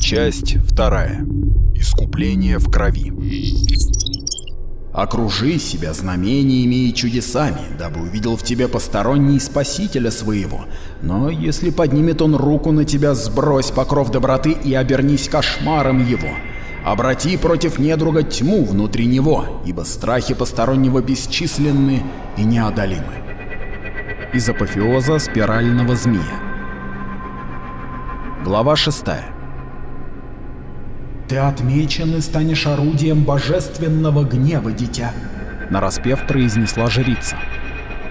Часть вторая. Искупление в крови. Окружи себя знамениями и чудесами, дабы увидел в тебе посторонний спасителя своего. Но если поднимет он руку на тебя, сбрось покров доброты и обернись кошмаром его. Обрати против недруга тьму внутри него, ибо страхи постороннего бесчисленны и неодолимы. Из апофеоза спирального змея. Глава 6. Ты отмечен и станешь орудием божественного гнева, дитя, нараспев произнесла жрица.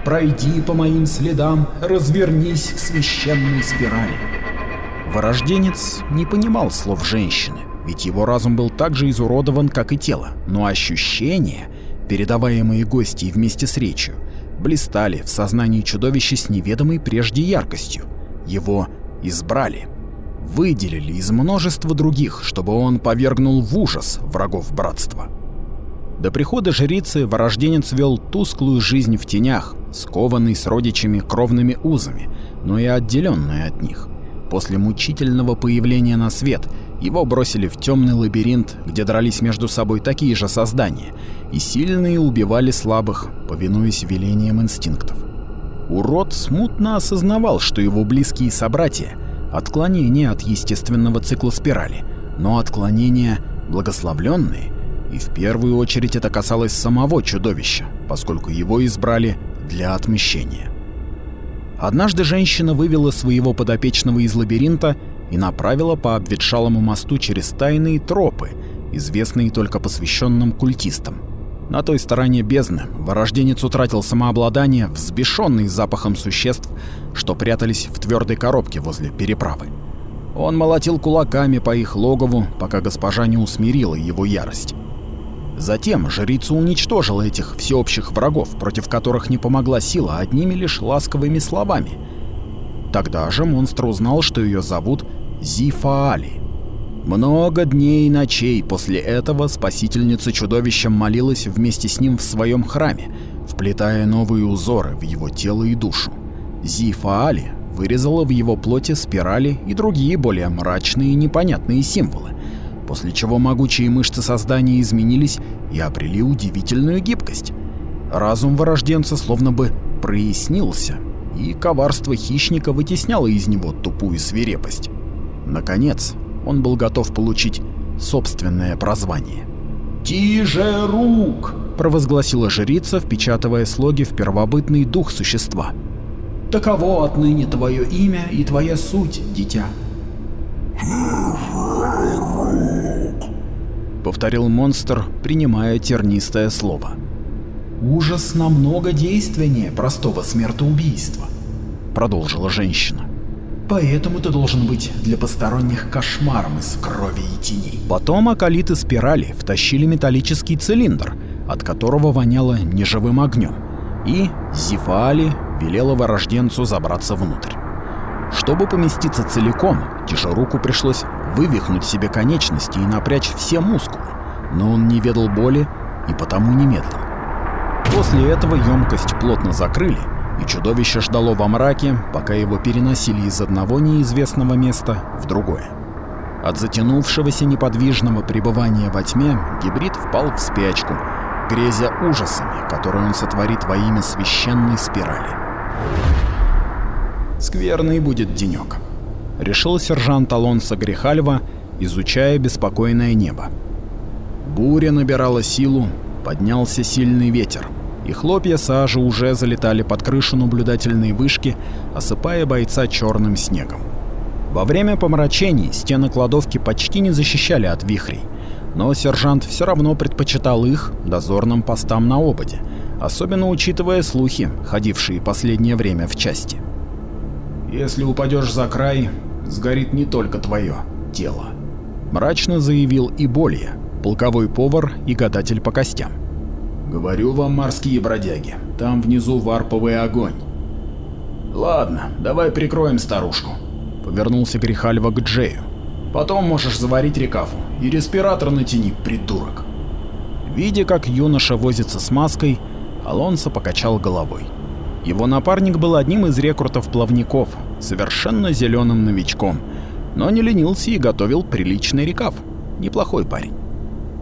Пройди по моим следам, развернись в священной спирали. Вырожденец не понимал слов женщины, ведь его разум был так же изуродован, как и тело, но ощущения, передаваемые гостьей вместе с речью, блистали в сознании чудовища с неведомой прежде яркостью. Его избрали выделили из множества других, чтобы он повергнул в ужас врагов братства. До прихода жрицы ворожденец вел тусклую жизнь в тенях, скованный с родичами кровными узами, но и отделенный от них. После мучительного появления на свет его бросили в темный лабиринт, где дрались между собой такие же создания, и сильные убивали слабых, повинуясь велениям инстинктов. Урод смутно осознавал, что его близкие собратья отклонение от естественного цикла спирали, но отклонения благословленные, и в первую очередь это касалось самого чудовища, поскольку его избрали для отмщения. Однажды женщина вывела своего подопечного из лабиринта и направила по обветшалому мосту через тайные тропы, известные только посвященным культистам. На той стороне бездны ворожденец утратил самообладание, взбешенный запахом существ, что прятались в твердой коробке возле переправы. Он молотил кулаками по их логову, пока госпожа не усмирила его ярость. Затем жрица уничтожила этих всеобщих врагов, против которых не помогла сила одними лишь ласковыми словами. Тогда же монстр узнал, что ее зовут Зифаали. Много дней и ночей после этого спасительница чудовища молилась вместе с ним в своем храме, вплетая новые узоры в его тело и душу. Зифаали вырезала в его плоти спирали и другие более мрачные и непонятные символы, после чего могучие мышцы создания изменились и обрели удивительную гибкость. Разум вырожденца словно бы прояснился, и коварство хищника вытесняло из него тупую свирепость. Наконец, он был готов получить собственное прозвание. «Тиже рук!» – провозгласила жрица, впечатывая слоги в первобытный дух существа. «Таково отныне твое имя и твоя суть, дитя». Повторил монстр, принимая тернистое слово. «Ужас намного действеннее простого смертоубийства», — продолжила женщина. Поэтому ты должен быть для посторонних кошмаром из крови и теней. Потом акалиты спирали втащили металлический цилиндр, от которого воняло неживым огнем, и Зифали велела ворожденцу забраться внутрь. Чтобы поместиться целиком, Тишеруку пришлось вывихнуть себе конечности и напрячь все мускулы, но он не ведал боли и потому не медлил. После этого емкость плотно закрыли, и чудовище ждало во мраке, пока его переносили из одного неизвестного места в другое. От затянувшегося неподвижного пребывания во тьме гибрид впал в спячку, грезя ужасами, которые он сотворит во имя священной спирали. Скверный будет денек, решил сержант Алонсо Грихальва, изучая беспокойное небо. Буря набирала силу, поднялся сильный ветер и хлопья сажи уже залетали под крышу наблюдательной вышки, осыпая бойца черным снегом. Во время помрачений стены кладовки почти не защищали от вихрей, но сержант все равно предпочитал их дозорным постам на ободе, особенно учитывая слухи, ходившие последнее время в части. «Если упадешь за край, сгорит не только твое тело», — мрачно заявил и Болья, полковой повар и гадатель по костям. Говорю вам, морские бродяги, там внизу варповый огонь. Ладно, давай прикроем старушку. Повернулся Грихальва к Джею. Потом можешь заварить рекафу и респиратор натяни, придурок. Видя, как юноша возится с маской, Алонсо покачал головой. Его напарник был одним из рекрутов-плавников, совершенно зеленым новичком, но не ленился и готовил приличный рекав. Неплохой парень.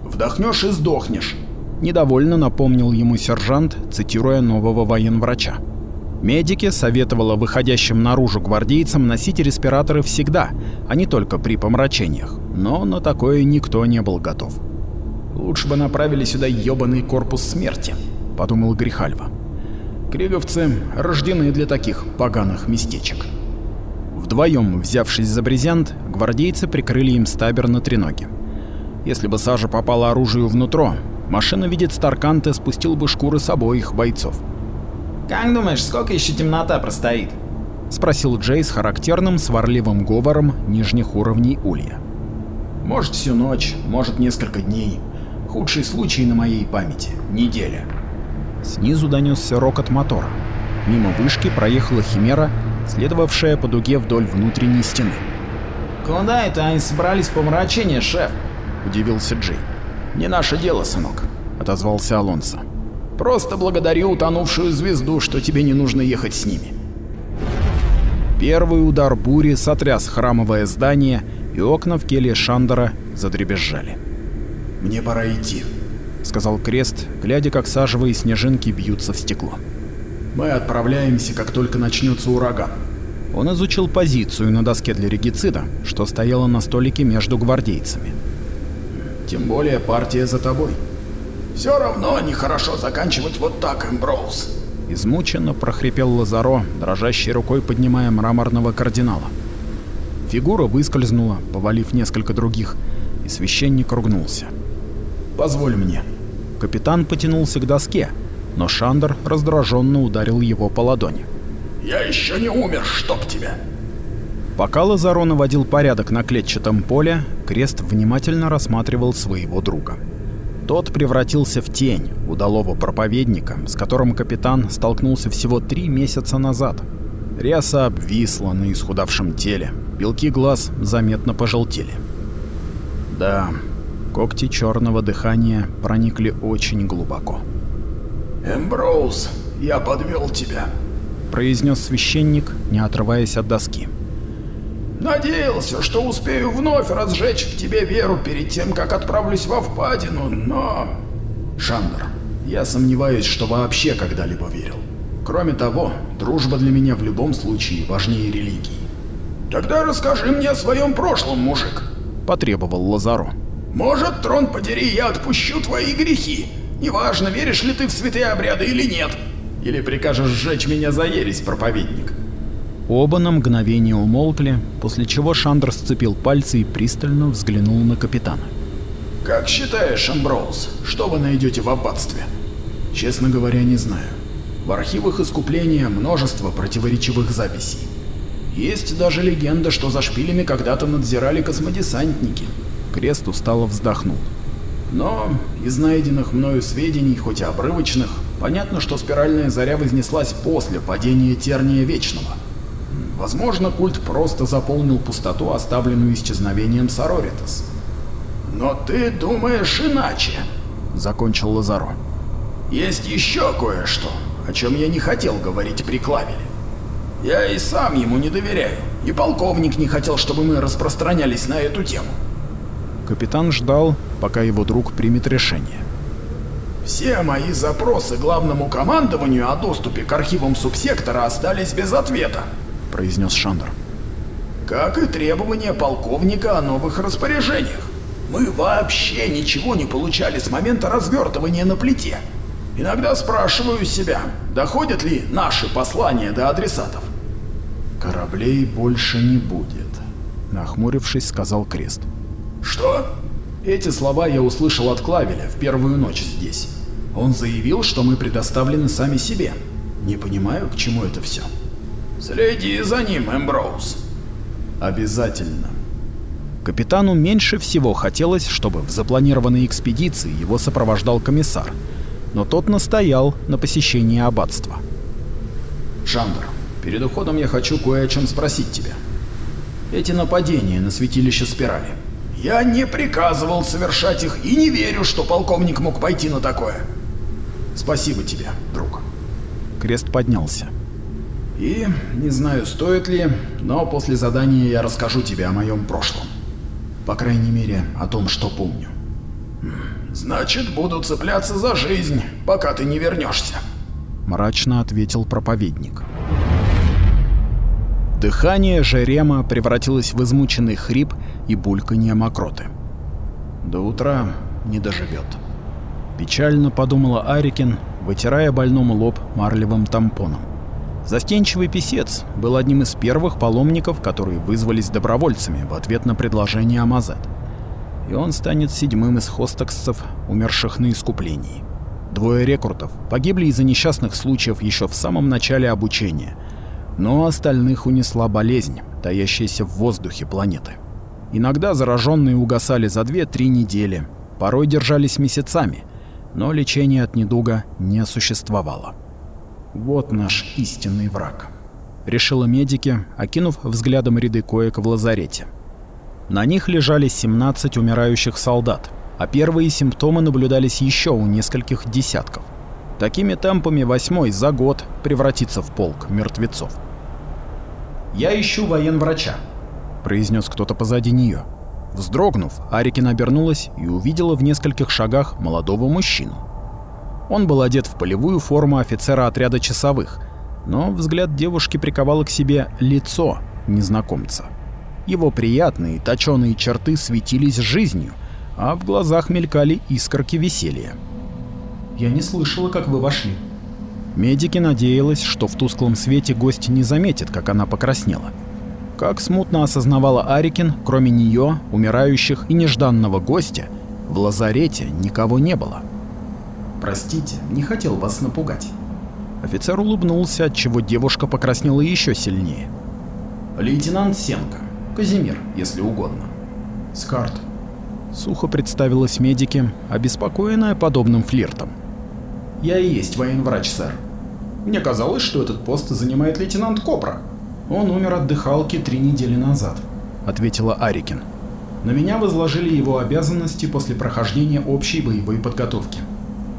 «Вдохнешь и сдохнешь», — недовольно напомнил ему сержант, цитируя нового военврача. Медики советовала выходящим наружу гвардейцам носить респираторы всегда, а не только при помрачениях, но на такое никто не был готов. «Лучше бы направили сюда ёбаный корпус смерти», — подумал Грихальва. «Криговцы рождены для таких поганых местечек». Вдвоем, взявшись за брезент, гвардейцы прикрыли им стабер на треноге. Если бы сажа попала оружию внутрь, машина видит Старканте спустил бы шкуры с обоих бойцов. «Как думаешь, сколько еще темнота простоит?» — спросил Джей с характерным сварливым говором нижних уровней улья. «Может, всю ночь, может, несколько дней. Худший случай на моей памяти — неделя». Снизу донесся рокот мотора. Мимо вышки проехала Химера, следовавшая по дуге вдоль внутренней стены. «Куда это они собрались помрачение, шеф?» — удивился Джей. «Не наше дело, сынок», — отозвался Алонсо. Просто благодарю утонувшую звезду, что тебе не нужно ехать с ними. Первый удар бури сотряс храмовое здание, и окна в келье Шандора задребезжали. «Мне пора идти», — сказал Крест, глядя, как сажевые снежинки бьются в стекло. «Мы отправляемся, как только начнется ураган». Он изучил позицию на доске для регицида, что стояла на столике между гвардейцами. «Тем более партия за тобой», все равно нехорошо заканчивать вот так, Эмброуз. Измученно прохрипел Лазаро, дрожащей рукой поднимая мраморного кардинала. Фигура выскользнула, повалив несколько других, и священник ругнулся. «Позволь мне». Капитан потянулся к доске, но Шандер раздраженно ударил его по ладони. «Я еще не умер, чтоб тебя!» Пока Лазаро наводил порядок на клетчатом поле, Крест внимательно рассматривал своего друга. Тот превратился в тень удалого проповедника, с которым капитан столкнулся всего три месяца назад. Ряса обвисла на исхудавшем теле, белки глаз заметно пожелтели. Да, когти черного дыхания проникли очень глубоко. «Эмброуз, я подвел тебя», — произнес священник, не отрываясь от доски. Надеялся, что успею вновь разжечь в тебе веру перед тем, как отправлюсь во впадину, но... Шандр, я сомневаюсь, что вообще когда-либо верил. Кроме того, дружба для меня в любом случае важнее религии. Тогда расскажи мне о своем прошлом, мужик. Потребовал Лазаро. Может, трон подери, я отпущу твои грехи. Неважно, веришь ли ты в святые обряды или нет. Или прикажешь сжечь меня за ересь, проповедник. Оба на мгновение умолкли, после чего Шандр сцепил пальцы и пристально взглянул на капитана. «Как считаешь, Амброуз, что вы найдете в аббатстве?» «Честно говоря, не знаю. В архивах искупления множество противоречивых записей. Есть даже легенда, что за шпилями когда-то надзирали космодесантники». Крест устало вздохнул. Но из найденных мною сведений, хоть и обрывочных, понятно, что спиральная заря вознеслась после падения Терния Вечного. Возможно, культ просто заполнил пустоту, оставленную исчезновением Сороритас. Но ты думаешь иначе, закончил Лазаро. Есть еще кое-что, о чем я не хотел говорить при Клавеле. Я и сам ему не доверяю, и полковник не хотел, чтобы мы распространялись на эту тему. Капитан ждал, пока его друг примет решение. Все мои запросы главному командованию о доступе к архивам субсектора остались без ответа произнес Шандр. Как и требования полковника о новых распоряжениях. Мы вообще ничего не получали с момента развертывания на плите. Иногда спрашиваю себя, доходят ли наши послания до адресатов. Кораблей больше не будет, нахмурившись, сказал Крест. Что? Эти слова я услышал от Клавеля в первую ночь здесь. Он заявил, что мы предоставлены сами себе. Не понимаю, к чему это все. Следи за ним, Эмброуз. Обязательно. Капитану меньше всего хотелось, чтобы в запланированной экспедиции его сопровождал комиссар, но тот настоял на посещении аббатства. Шандр, перед уходом я хочу кое о чем спросить тебя. Эти нападения на святилище Спирали. Я не приказывал совершать их и не верю, что полковник мог пойти на такое. Спасибо тебе, друг. Крест поднялся. И не знаю, стоит ли, но после задания я расскажу тебе о моем прошлом. По крайней мере, о том, что помню. Значит, буду цепляться за жизнь, пока ты не вернешься, мрачно ответил проповедник. Дыхание Жерема превратилось в измученный хрип и бульканье мокроты. До утра не доживет. Печально подумала Арикин, вытирая больному лоб марлевым тампоном. Застенчивый писец был одним из первых паломников, которые вызвались добровольцами в ответ на предложение Амазет. И он станет седьмым из хостоксцев, умерших на искуплении. Двое рекрутов погибли из-за несчастных случаев еще в самом начале обучения, но остальных унесла болезнь, таящаяся в воздухе планеты. Иногда зараженные угасали за 2-3 недели, порой держались месяцами, но лечения от недуга не существовало. Вот наш истинный враг, решила медики, окинув взглядом ряды коек в лазарете. На них лежали 17 умирающих солдат, а первые симптомы наблюдались еще у нескольких десятков. Такими темпами восьмой за год превратится в полк мертвецов. «Я ищу военврача», — произнес кто-то позади нее. Вздрогнув, Арикина обернулась и увидела в нескольких шагах молодого мужчину. Он был одет в полевую форму офицера отряда часовых, но взгляд девушки приковало к себе лицо незнакомца. Его приятные точёные черты светились жизнью, а в глазах мелькали искорки веселья. «Я не слышала, как вы вошли». Медики надеялась, что в тусклом свете гость не заметит, как она покраснела. Как смутно осознавала Арикин, кроме нее, умирающих и нежданного гостя, в лазарете никого не было. Простите, не хотел вас напугать. Офицер улыбнулся, отчего девушка покраснела еще сильнее. Лейтенант Сенко. Казимир, если угодно. Скарт. Сухо представилась медики, обеспокоенная подобным флиртом. Я и есть военврач, сэр. Мне казалось, что этот пост занимает лейтенант Копра. Он умер от дыхалки три недели назад, ответила Арикин. На меня возложили его обязанности после прохождения общей боевой подготовки.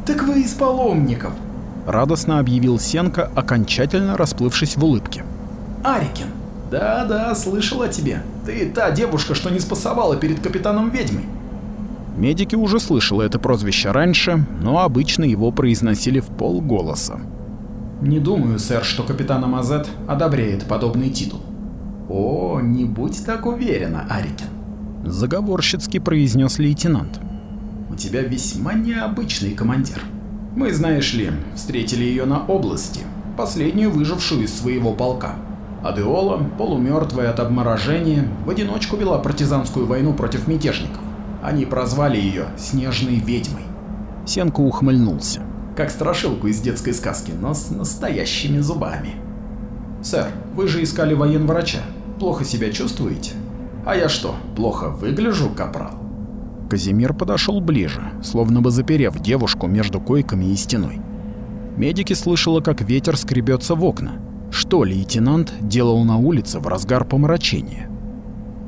«Так вы из паломников!» — радостно объявил Сенка, окончательно расплывшись в улыбке. «Арикин, да-да, слышал о тебе. Ты та девушка, что не спасовала перед капитаном ведьмой». Медики уже слышали это прозвище раньше, но обычно его произносили в полголоса. «Не думаю, сэр, что капитан Амазет одобряет подобный титул». «О, не будь так уверена, Арикин», — заговорщицки произнес лейтенант. У тебя весьма необычный командир. Мы, знаешь ли, встретили ее на области, последнюю выжившую из своего полка. Адеола, полумертвая от обморожения, в одиночку вела партизанскую войну против мятежников. Они прозвали ее Снежной ведьмой. Сенко ухмыльнулся. Как страшилку из детской сказки, но с настоящими зубами. «Сэр, вы же искали военврача. Плохо себя чувствуете?» «А я что, плохо выгляжу, капрал?» Казимир подошел ближе, словно бы заперев девушку между койками и стеной. Медики слышала, как ветер скребется в окна. Что лейтенант делал на улице в разгар помрачения?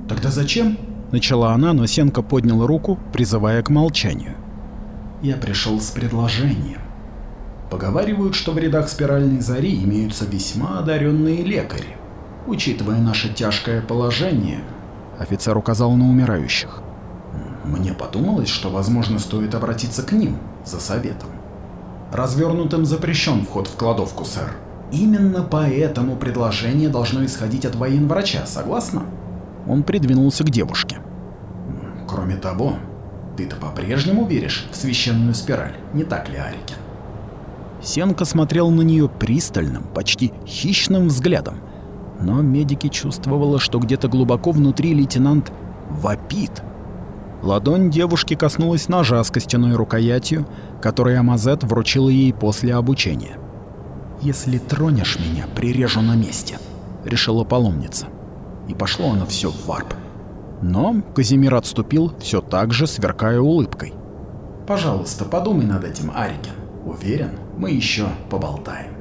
«Тогда зачем?» — начала она, но Сенка поднял руку, призывая к молчанию. «Я пришел с предложением. Поговаривают, что в рядах спиральной зари имеются весьма одаренные лекари. Учитывая наше тяжкое положение...» Офицер указал на умирающих. Мне подумалось, что, возможно, стоит обратиться к ним за советом. Развернутым запрещен вход в кладовку, сэр. Именно поэтому предложение должно исходить от военврача, согласна? Он придвинулся к девушке. Кроме того, ты-то по-прежнему веришь в священную спираль, не так ли, Арикин? Сенка смотрел на нее пристальным, почти хищным взглядом. Но медики чувствовала, что где-то глубоко внутри лейтенант вопит. Ладонь девушки коснулась ножа с костяной рукоятью, который Амазет вручила ей после обучения. «Если тронешь меня, прирежу на месте», — решила паломница. И пошло оно все в варп. Но Казимир отступил, все так же сверкая улыбкой. «Пожалуйста, подумай над этим, Арикен. Уверен, мы еще поболтаем».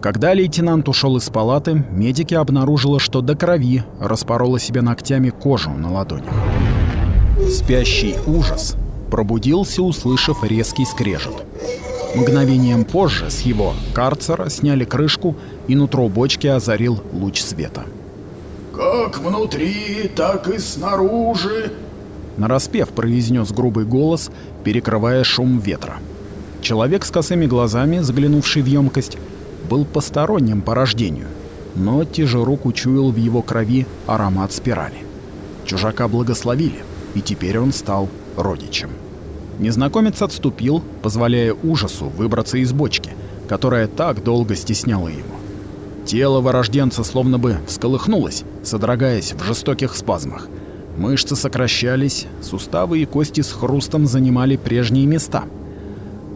Когда лейтенант ушел из палаты, медики обнаружила, что до крови распорола себе ногтями кожу на ладонях. Спящий ужас пробудился, услышав резкий скрежет. Мгновением позже с его карцера сняли крышку, и нутро бочки озарил луч света. «Как внутри, так и снаружи!» Нараспев произнес грубый голос, перекрывая шум ветра. Человек с косыми глазами, заглянувший в емкость, был посторонним по рождению, но тяжерук учуял в его крови аромат спирали. Чужака благословили, и теперь он стал родичем. Незнакомец отступил, позволяя ужасу выбраться из бочки, которая так долго стесняла его. Тело вырожденца словно бы всколыхнулось, содрогаясь в жестоких спазмах. Мышцы сокращались, суставы и кости с хрустом занимали прежние места.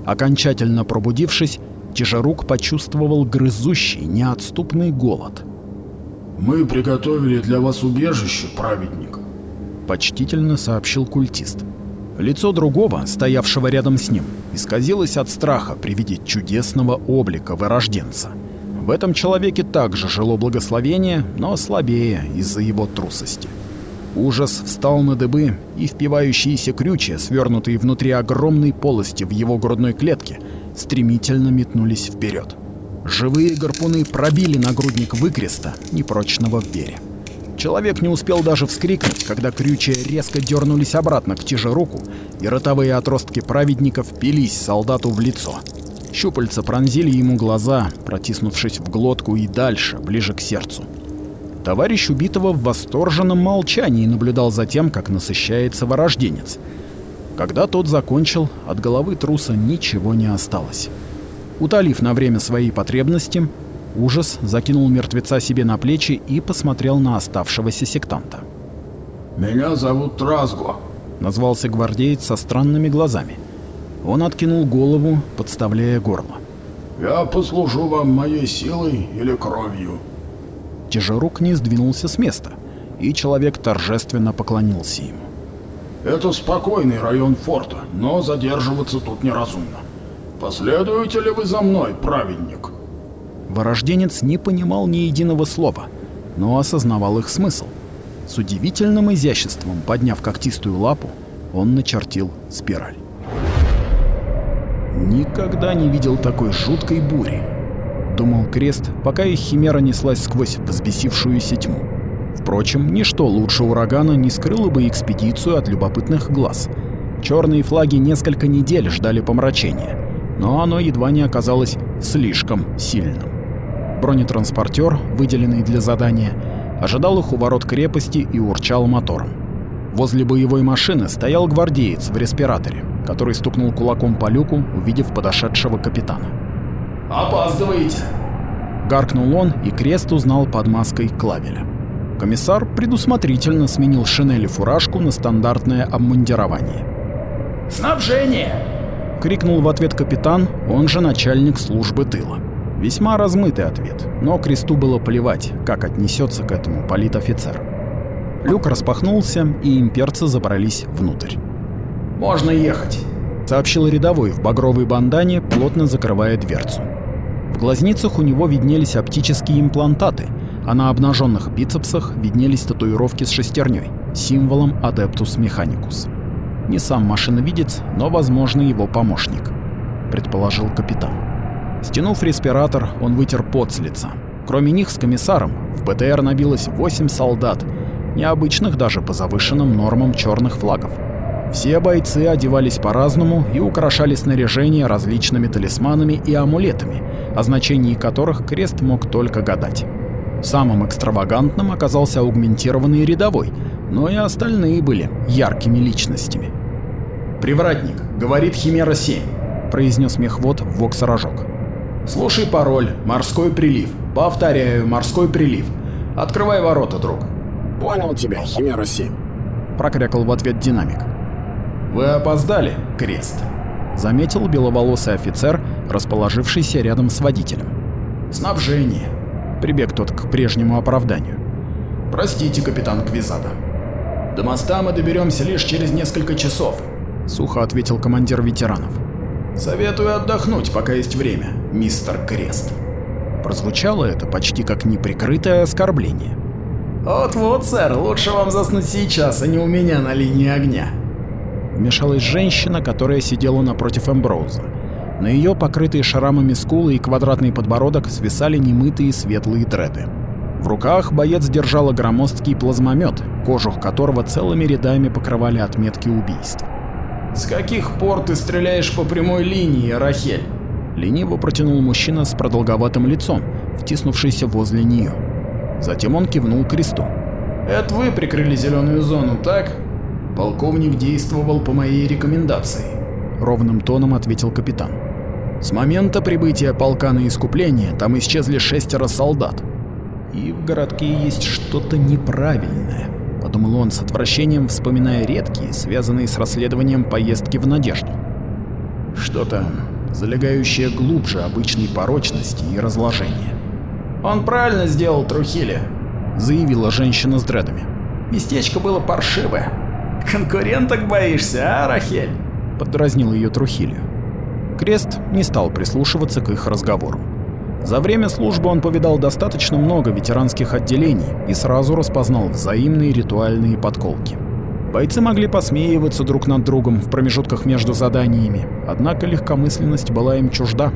Окончательно пробудившись, Тяжерук почувствовал грызущий, неотступный голод. «Мы приготовили для вас убежище, праведник», — почтительно сообщил культист. Лицо другого, стоявшего рядом с ним, исказилось от страха при виде чудесного облика вырожденца. В этом человеке также жило благословение, но слабее из-за его трусости. Ужас встал на дыбы, и впивающиеся крючья, свернутые внутри огромной полости в его грудной клетке, стремительно метнулись вперед. Живые гарпуны пробили нагрудник выкреста, непрочного в вере. Человек не успел даже вскрикнуть, когда крючья резко дернулись обратно к тяжеруку, и ротовые отростки праведников впились солдату в лицо. Щупальца пронзили ему глаза, протиснувшись в глотку и дальше, ближе к сердцу. Товарищ убитого в восторженном молчании наблюдал за тем, как насыщается ворожденец. Когда тот закончил, от головы труса ничего не осталось. Утолив на время свои потребности, Ужас закинул мертвеца себе на плечи и посмотрел на оставшегося сектанта. «Меня зовут Тразго», — назвался гвардеец со странными глазами. Он откинул голову, подставляя горло. «Я послужу вам моей силой или кровью». Тяжерук не сдвинулся с места, и человек торжественно поклонился ему. «Это спокойный район форта, но задерживаться тут неразумно. Последуете ли вы за мной, праведник?» Ворожденец не понимал ни единого слова, но осознавал их смысл. С удивительным изяществом, подняв когтистую лапу, он начертил спираль. Никогда не видел такой жуткой бури, думал Крест, пока их химера неслась сквозь взбесившуюся тьму. Впрочем, ничто лучше урагана не скрыло бы экспедицию от любопытных глаз. Черные флаги несколько недель ждали помрачения, но оно едва не оказалось слишком сильным. Бронетранспортер, выделенный для задания, ожидал их у ворот крепости и урчал мотором. Возле боевой машины стоял гвардеец в респираторе, который стукнул кулаком по люку, увидев подошедшего капитана. «Опаздываете!» Гаркнул он, и Крест узнал под маской Клавеля. Комиссар предусмотрительно сменил шинель и фуражку на стандартное обмундирование. «Снабжение!» — крикнул в ответ капитан, он же начальник службы тыла. Весьма размытый ответ, но Кресту было плевать, как отнесется к этому политофицер. Люк распахнулся, и имперцы забрались внутрь. «Можно ехать», — сообщил рядовой в багровой бандане, плотно закрывая дверцу. В глазницах у него виднелись оптические имплантаты, а на обнаженных бицепсах виднелись татуировки с шестерней, символом Adeptus Mechanicus. Не сам машиновидец, но, возможно, его помощник, предположил капитан. Стянув респиратор, он вытер пот с лица. Кроме них с комиссаром в БТР набилось 8 солдат, необычных даже по завышенным нормам черных флагов. Все бойцы одевались по-разному и украшали снаряжение различными талисманами и амулетами, о значении которых крест мог только гадать. Самым экстравагантным оказался аугментированный рядовой, но и остальные были яркими личностями. «Привратник, говорит Химера-7», — произнес мехвод в воксорожок. Слушай пароль, морской прилив. Повторяю, морской прилив. Открывай ворота, друг. Понял тебя, Химера 7. Прокрякал в ответ динамик. Вы опоздали, Крест. Заметил беловолосый офицер, расположившийся рядом с водителем. Снабжение. Прибег тот к прежнему оправданию. Простите, капитан Квизада. До моста мы доберемся лишь через несколько часов. Сухо ответил командир ветеранов. Советую отдохнуть, пока есть время, мистер Крест. Прозвучало это почти как неприкрытое оскорбление. Вот-вот, сэр, лучше вам заснуть сейчас, а не у меня на линии огня. Вмешалась женщина, которая сидела напротив Эмброуза. На ее покрытые шрамами скулы и квадратный подбородок свисали немытые светлые дреды. В руках боец держала громоздкий плазмомет, кожух которого целыми рядами покрывали отметки убийств. «С каких пор ты стреляешь по прямой линии, Рахель?» Лениво протянул мужчина с продолговатым лицом, втиснувшийся возле нее. Затем он кивнул кресту. «Это вы прикрыли зеленую зону, так?» «Полковник действовал по моей рекомендации», — ровным тоном ответил капитан. «С момента прибытия полка на искупление там исчезли шестеро солдат. И в городке есть что-то неправильное», — подумал он с отвращением, вспоминая редкие, связанные с расследованием поездки в Надежду. Что-то залегающее глубже обычной порочности и разложения. «Он правильно сделал, Трухили», — заявила женщина с дредами. «Местечко было паршивое. Конкуренток боишься, а, Рахель?» — поддразнил ее Трухилию. Крест не стал прислушиваться к их разговору. За время службы он повидал достаточно много ветеранских отделений и сразу распознал взаимные ритуальные подколки. Бойцы могли посмеиваться друг над другом в промежутках между заданиями, однако легкомысленность была им чужда.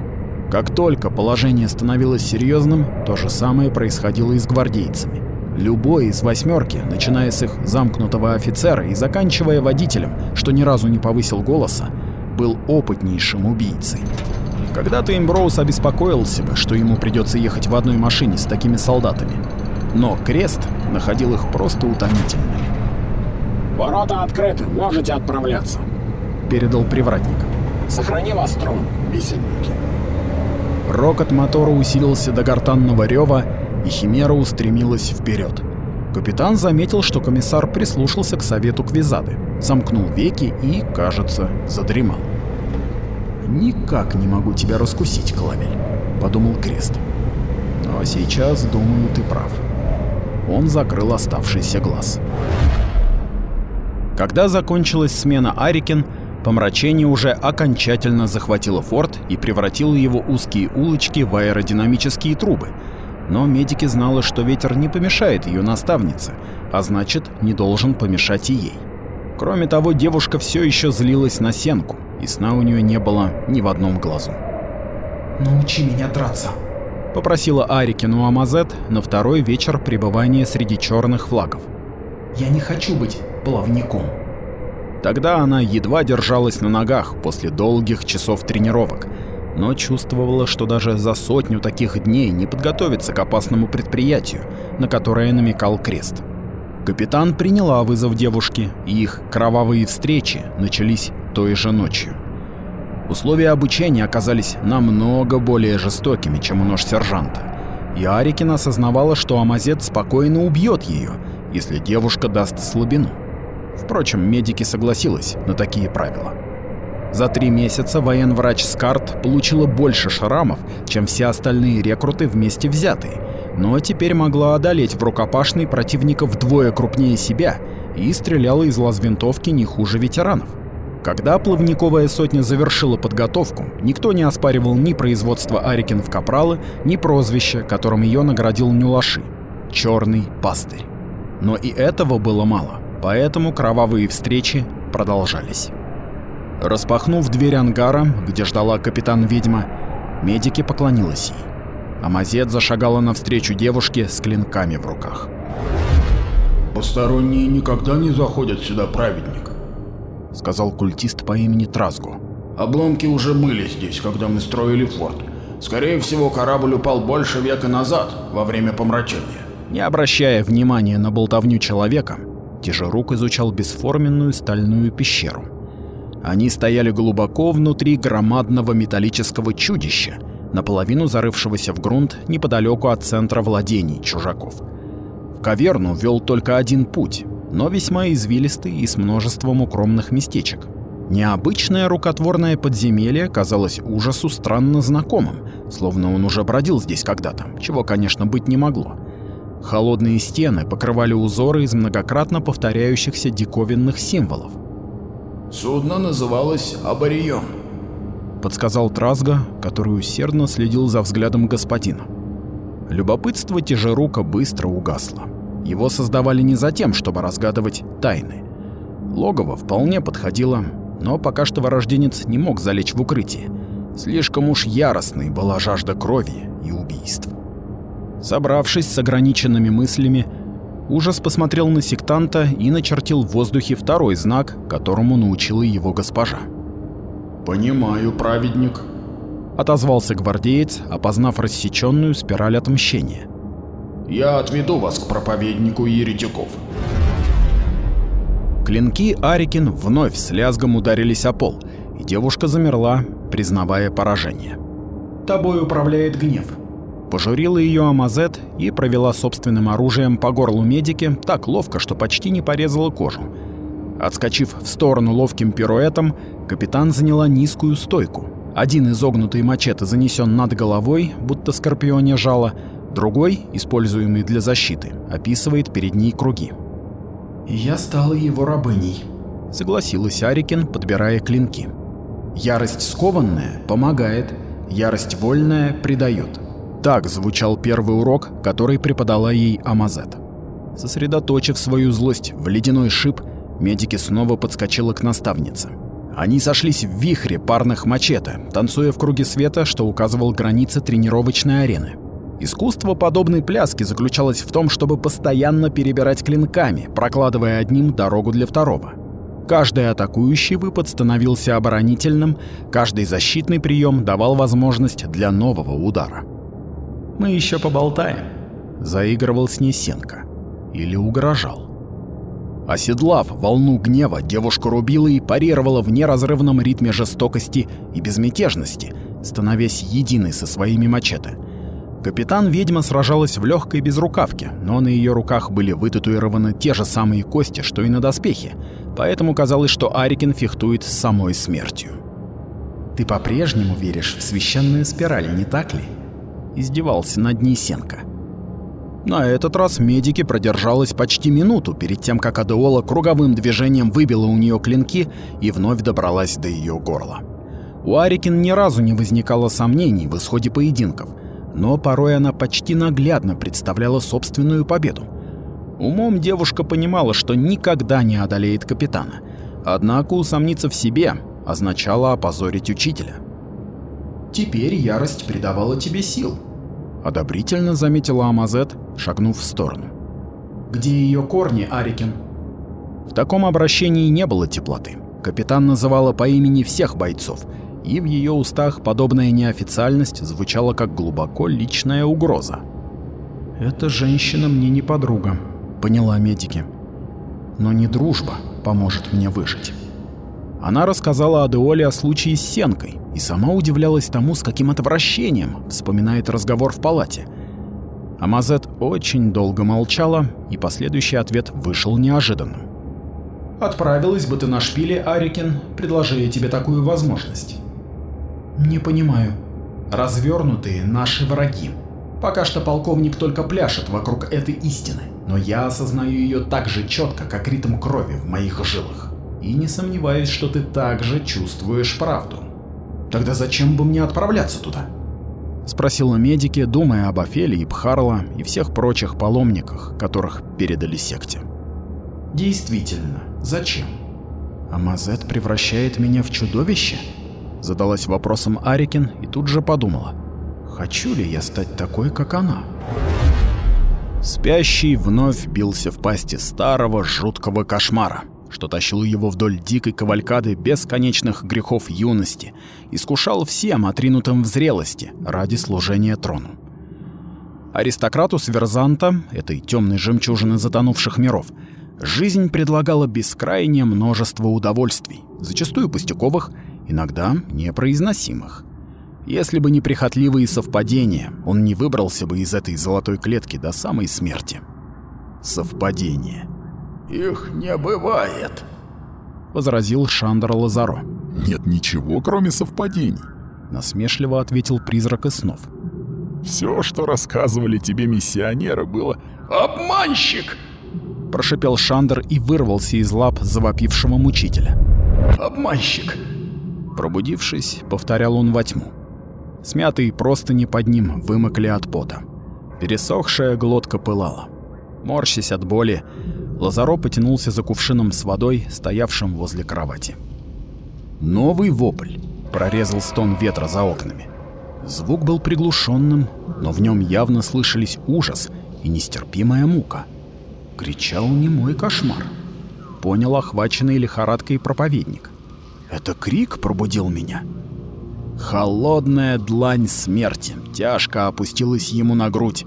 Как только положение становилось серьезным, то же самое происходило и с гвардейцами. Любой из восьмерки, начиная с их замкнутого офицера и заканчивая водителем, что ни разу не повысил голоса, был опытнейшим убийцей. Когда-то Имброуз обеспокоился бы, что ему придется ехать в одной машине с такими солдатами. Но Крест находил их просто утомительными. «Ворота открыты, можете отправляться», — передал привратник. «Сохрани вас трон, висельники». Рокот мотора усилился до гортанного рева, и Химера устремилась вперед. Капитан заметил, что комиссар прислушался к совету Квизады, замкнул веки и, кажется, задремал. «Никак не могу тебя раскусить, Клавель», — подумал Крест. «Но сейчас, думаю, ты прав». Он закрыл оставшийся глаз. Когда закончилась смена Арикен, помрачение уже окончательно захватило форт и превратило его узкие улочки в аэродинамические трубы. Но медики знали, что ветер не помешает ее наставнице, а значит, не должен помешать и ей. Кроме того, девушка все еще злилась на Сенку, и сна у нее не было ни в одном глазу. «Научи меня драться», — попросила Арикину Амазет на второй вечер пребывания среди черных флагов. «Я не хочу быть плавником. Тогда она едва держалась на ногах после долгих часов тренировок, но чувствовала, что даже за сотню таких дней не подготовится к опасному предприятию, на которое намекал Крест. Капитан приняла вызов девушки, и их кровавые встречи начались той же ночью. Условия обучения оказались намного более жестокими, чем у нож сержанта. И Арикина осознавала, что Амазет спокойно убьет ее, если девушка даст слабину. Впрочем, медики согласилась на такие правила. За три месяца военврач Скарт получила больше шрамов, чем все остальные рекруты вместе взятые, но теперь могла одолеть в рукопашной противника вдвое крупнее себя и стреляла из лазвинтовки не хуже ветеранов. Когда плавниковая сотня завершила подготовку, никто не оспаривал ни производства Арикин в капралы, ни прозвища, которым ее наградил Нюлаши — «Черный пастырь». Но и этого было мало поэтому кровавые встречи продолжались. Распахнув дверь ангара, где ждала капитан-ведьма, медики поклонилась ей. Амазет зашагала навстречу девушке с клинками в руках. «Посторонние никогда не заходят сюда, праведник», — сказал культист по имени Тразгу. «Обломки уже были здесь, когда мы строили форт. Скорее всего, корабль упал больше века назад, во время помрачения». Не обращая внимания на болтовню человека, Тяжерук изучал бесформенную стальную пещеру. Они стояли глубоко внутри громадного металлического чудища, наполовину зарывшегося в грунт неподалеку от центра владений чужаков. В каверну вел только один путь, но весьма извилистый и с множеством укромных местечек. Необычное рукотворное подземелье казалось ужасу странно знакомым, словно он уже бродил здесь когда-то, чего, конечно, быть не могло. Холодные стены покрывали узоры из многократно повторяющихся диковинных символов. «Судно называлось Абарион», — подсказал Тразга, который усердно следил за взглядом господина. Любопытство Тяжерука быстро угасло. Его создавали не за тем, чтобы разгадывать тайны. Логово вполне подходило, но пока что вырожденец не мог залечь в укрытие. Слишком уж яростной была жажда крови и убийств. Собравшись с ограниченными мыслями, Ужас посмотрел на сектанта и начертил в воздухе второй знак, которому научила его госпожа. «Понимаю, праведник», — отозвался гвардеец, опознав рассеченную спираль отмщения. «Я отведу вас к проповеднику еретиков». Клинки Арикин вновь с лязгом ударились о пол, и девушка замерла, признавая поражение. «Тобой управляет гнев», Пожурила ее Амазет и провела собственным оружием по горлу медики так ловко, что почти не порезала кожу. Отскочив в сторону ловким пируэтом, капитан заняла низкую стойку. Один изогнутый мачете занесен над головой, будто скорпионе жало, другой, используемый для защиты, описывает перед ней круги. «Я стала его рабыней», — согласилась Арикин, подбирая клинки. «Ярость скованная помогает, ярость вольная предает. Так звучал первый урок, который преподала ей Амазет. Сосредоточив свою злость в ледяной шип, медики снова подскочила к наставнице. Они сошлись в вихре парных мачете, танцуя в круге света, что указывал границы тренировочной арены. Искусство подобной пляски заключалось в том, чтобы постоянно перебирать клинками, прокладывая одним дорогу для второго. Каждый атакующий выпад становился оборонительным, каждый защитный прием давал возможность для нового удара. Мы еще поболтаем. Заигрывал с ней Сенка. Или угрожал. Оседлав волну гнева, девушка рубила и парировала в неразрывном ритме жестокости и безмятежности, становясь единой со своими мачете. Капитан-ведьма сражалась в легкой безрукавке, но на ее руках были вытатуированы те же самые кости, что и на доспехе, поэтому казалось, что Арикин фехтует с самой смертью. «Ты по-прежнему веришь в священную спираль, не так ли?» издевался над ней Сенка. На этот раз медики продержалась почти минуту перед тем, как Адеола круговым движением выбила у нее клинки и вновь добралась до ее горла. У Арикин ни разу не возникало сомнений в исходе поединков, но порой она почти наглядно представляла собственную победу. Умом девушка понимала, что никогда не одолеет капитана, однако усомниться в себе означало опозорить учителя. Теперь ярость придавала тебе сил. Одобрительно заметила Амазет, шагнув в сторону. Где ее корни, Арикин? В таком обращении не было теплоты. Капитан называла по имени всех бойцов, и в ее устах подобная неофициальность звучала как глубоко личная угроза. «Эта женщина мне не подруга», — поняла медики. «Но не дружба поможет мне выжить». Она рассказала Адеоле о случае с Сенкой и сама удивлялась тому, с каким отвращением вспоминает разговор в палате. Амазет очень долго молчала, и последующий ответ вышел неожиданным. «Отправилась бы ты на шпиле, Арикин, предложи я тебе такую возможность». «Не понимаю. Развернутые наши враги. Пока что полковник только пляшет вокруг этой истины, но я осознаю ее так же четко, как ритм крови в моих жилах и не сомневаюсь, что ты также чувствуешь правду. Тогда зачем бы мне отправляться туда? Спросила медики, думая об Офеле и Пхарла и всех прочих паломниках, которых передали секте. Действительно, зачем? Амазет превращает меня в чудовище? Задалась вопросом Арикин и тут же подумала. Хочу ли я стать такой, как она? Спящий вновь бился в пасти старого жуткого кошмара что тащил его вдоль дикой кавалькады бесконечных грехов юности, искушал всем, отринутым в зрелости, ради служения трону. Аристократу Сверзанта, этой темной жемчужины затонувших миров, жизнь предлагала бескрайнее множество удовольствий, зачастую пустяковых, иногда непроизносимых. Если бы не прихотливые совпадения, он не выбрался бы из этой золотой клетки до самой смерти. Совпадение. «Их не бывает», — возразил Шандер Лазаро. «Нет ничего, кроме совпадений», — насмешливо ответил призрак из снов. «Все, что рассказывали тебе миссионеры, было...» «Обманщик!» — прошипел Шандер и вырвался из лап завопившего мучителя. «Обманщик!» Пробудившись, повторял он во тьму. Смятые простыни под ним вымокли от пота. Пересохшая глотка пылала. Морщась от боли, Лазаро потянулся за кувшином с водой, стоявшим возле кровати. Новый вопль, прорезал стон ветра за окнами. Звук был приглушенным, но в нем явно слышались ужас и нестерпимая мука. Кричал не мой кошмар. Понял охваченный лихорадкой проповедник. Это крик пробудил меня. Холодная длань смерти тяжко опустилась ему на грудь,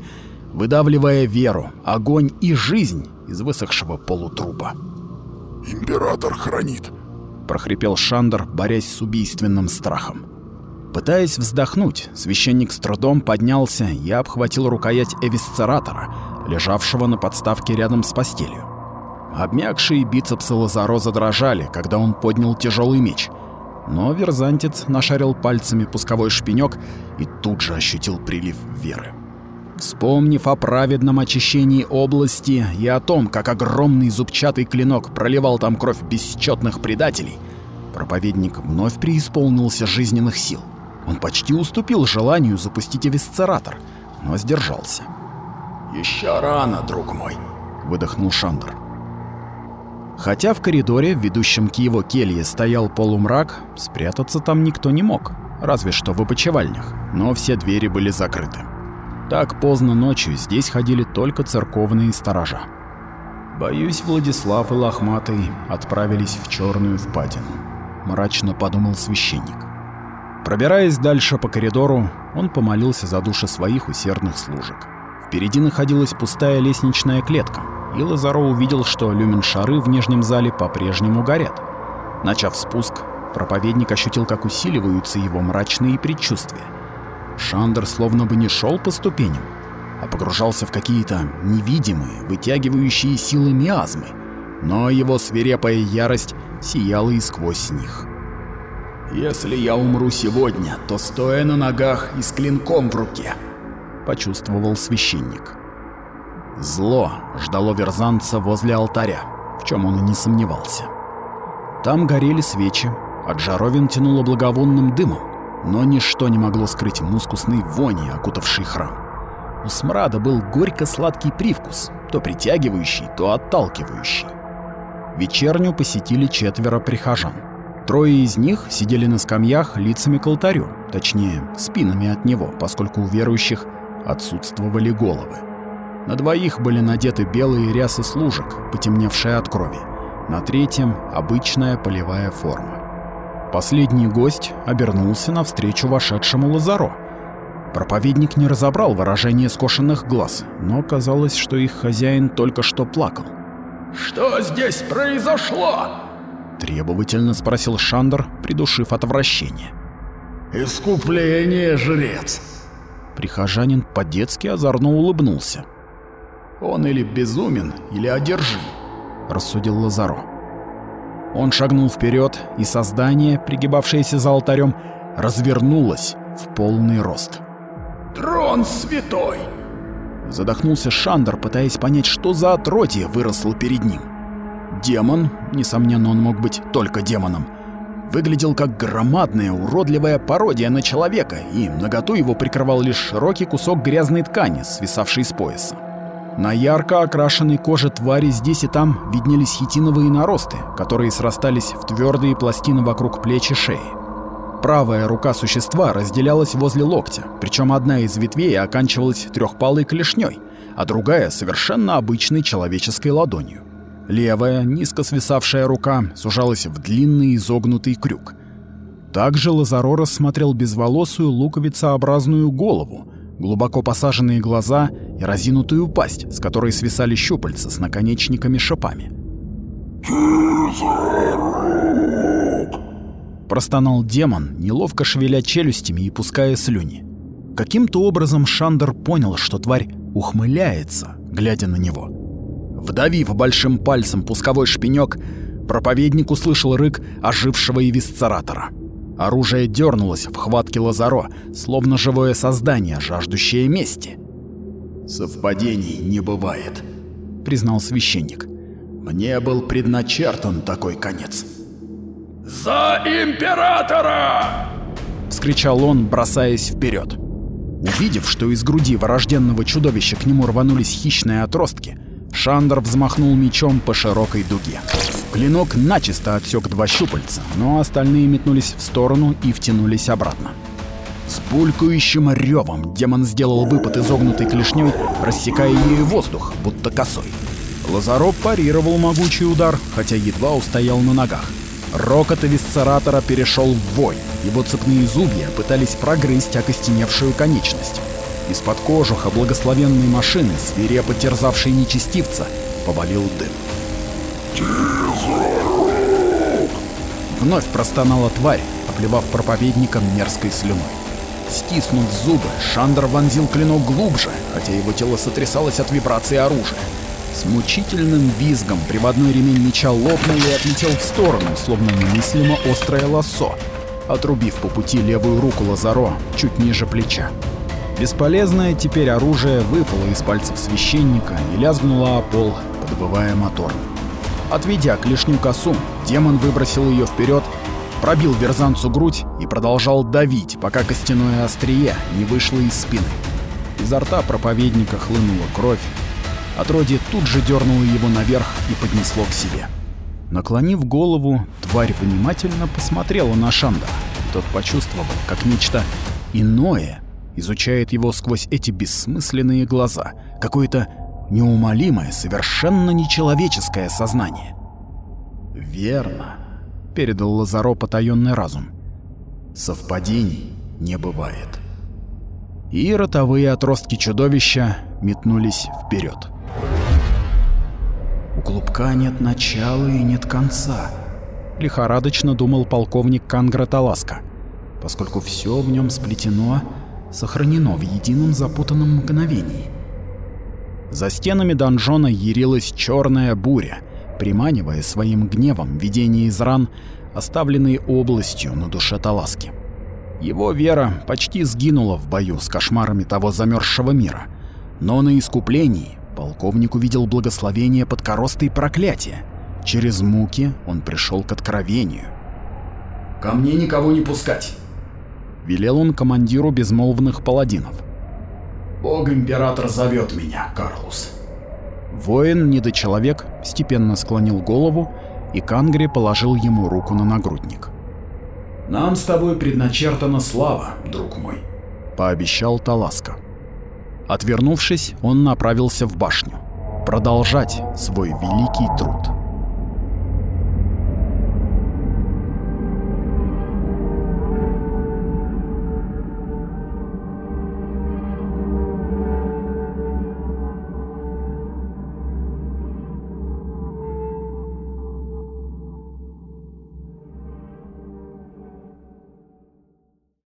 выдавливая веру, огонь и жизнь из высохшего полутрупа. «Император хранит», — прохрипел Шандер, борясь с убийственным страхом. Пытаясь вздохнуть, священник с трудом поднялся и обхватил рукоять эвисцератора, лежавшего на подставке рядом с постелью. Обмякшие бицепсы Лазаро задрожали, когда он поднял тяжелый меч. Но верзантец нашарил пальцами пусковой шпинек и тут же ощутил прилив веры. Вспомнив о праведном очищении области и о том, как огромный зубчатый клинок проливал там кровь бесчетных предателей, проповедник вновь преисполнился жизненных сил. Он почти уступил желанию запустить эвисцератор, но сдержался. «Еще рано, друг мой», — выдохнул Шандер. Хотя в коридоре, ведущем к его келье, стоял полумрак, спрятаться там никто не мог, разве что в опочивальнях, но все двери были закрыты. Так поздно ночью здесь ходили только церковные сторожа. Боюсь, Владислав и Лохматый отправились в черную впадину, мрачно подумал священник. Пробираясь дальше по коридору, он помолился за души своих усердных служек. Впереди находилась пустая лестничная клетка, и Лазаро увидел, что люмен-шары в нижнем зале по-прежнему горят. Начав спуск, проповедник ощутил, как усиливаются его мрачные предчувствия. Шандер словно бы не шел по ступеням, а погружался в какие-то невидимые, вытягивающие силы миазмы, но его свирепая ярость сияла и сквозь них. «Если я умру сегодня, то стоя на ногах и с клинком в руке», — почувствовал священник. Зло ждало верзанца возле алтаря, в чем он и не сомневался. Там горели свечи, от жаровин тянуло благовонным дымом, но ничто не могло скрыть мускусной вони, окутавшей храм. У смрада был горько-сладкий привкус, то притягивающий, то отталкивающий. Вечерню посетили четверо прихожан. Трое из них сидели на скамьях лицами к алтарю, точнее, спинами от него, поскольку у верующих отсутствовали головы. На двоих были надеты белые рясы служек, потемневшие от крови. На третьем — обычная полевая форма. Последний гость обернулся навстречу вошедшему Лазаро. Проповедник не разобрал выражение скошенных глаз, но казалось, что их хозяин только что плакал. «Что здесь произошло?» — требовательно спросил Шандер, придушив отвращение. «Искупление, жрец!» Прихожанин по-детски озорно улыбнулся. Он или безумен, или одержим, рассудил Лазаро. Он шагнул вперед, и создание, пригибавшееся за алтарем, развернулось в полный рост. Трон святой! Задохнулся Шандер, пытаясь понять, что за отродье выросло перед ним. Демон, несомненно, он мог быть только демоном, выглядел как громадная уродливая пародия на человека, и наготу его прикрывал лишь широкий кусок грязной ткани, свисавший с пояса. На ярко окрашенной коже твари здесь и там виднелись хитиновые наросты, которые срастались в твердые пластины вокруг плеч и шеи. Правая рука существа разделялась возле локтя, причем одна из ветвей оканчивалась трехпалой клешней, а другая совершенно обычной человеческой ладонью. Левая, низко свисавшая рука сужалась в длинный изогнутый крюк. Также Лазаро рассмотрел безволосую луковицеобразную голову, глубоко посаженные глаза и разинутую пасть, с которой свисали щупальца с наконечниками-шипами. Простонал демон, неловко шевеля челюстями и пуская слюни. Каким-то образом Шандер понял, что тварь ухмыляется, глядя на него. Вдавив большим пальцем пусковой шпинек, проповедник услышал рык ожившего эвисцератора. Оружие дернулось в хватке Лазаро, словно живое создание, жаждущее мести. «Совпадений не бывает», — признал священник. «Мне был предначертан такой конец». «За императора!» — вскричал он, бросаясь вперед. Увидев, что из груди вырожденного чудовища к нему рванулись хищные отростки, Шандр взмахнул мечом по широкой дуге. Клинок начисто отсек два щупальца, но остальные метнулись в сторону и втянулись обратно. С булькающим ревом демон сделал выпад изогнутой клешней, рассекая ею воздух, будто косой. Лазаров парировал могучий удар, хотя едва устоял на ногах. Рокот эвисцератора перешел в вой, его цепные зубья пытались прогрызть окостеневшую конечность. Из-под кожуха благословенной машины, свирепо терзавшей нечестивца, повалил дым. Вновь простонала тварь, оплевав проповедника мерзкой слюной. Стиснув зубы, Шандер вонзил клинок глубже, хотя его тело сотрясалось от вибрации оружия. С мучительным визгом приводной ремень меча лопнул и отлетел в сторону, словно немыслимо острое лассо, отрубив по пути левую руку Лазаро чуть ниже плеча. Бесполезное теперь оружие выпало из пальцев священника и лязгнуло о пол, подбывая мотором. Отведя клешню косу, демон выбросил ее вперед пробил верзанцу грудь и продолжал давить, пока костяное острие не вышло из спины. Изо рта проповедника хлынула кровь. Отродье тут же дернуло его наверх и поднесло к себе. Наклонив голову, тварь внимательно посмотрела на Шанда. Тот почувствовал, как нечто иное изучает его сквозь эти бессмысленные глаза, какое-то неумолимое, совершенно нечеловеческое сознание. Верно передал Лазаро потаённый разум. Совпадений не бывает. И ротовые отростки чудовища метнулись вперед. У клубка нет начала и нет конца, лихорадочно думал полковник Кангра Таласка, поскольку все в нем сплетено, сохранено в едином запутанном мгновении. За стенами донжона ярилась черная буря, приманивая своим гневом видение из ран, оставленные областью на душе Таласки. Его вера почти сгинула в бою с кошмарами того замерзшего мира, но на искуплении полковник увидел благословение под коростой проклятия. Через муки он пришел к откровению. «Ко мне никого не пускать!» Велел он командиру безмолвных паладинов. «Бог-император зовет меня, Карлус». Воин-недочеловек степенно склонил голову, и Кангри положил ему руку на нагрудник. «Нам с тобой предначертана слава, друг мой», — пообещал Таласка. Отвернувшись, он направился в башню. Продолжать свой великий труд.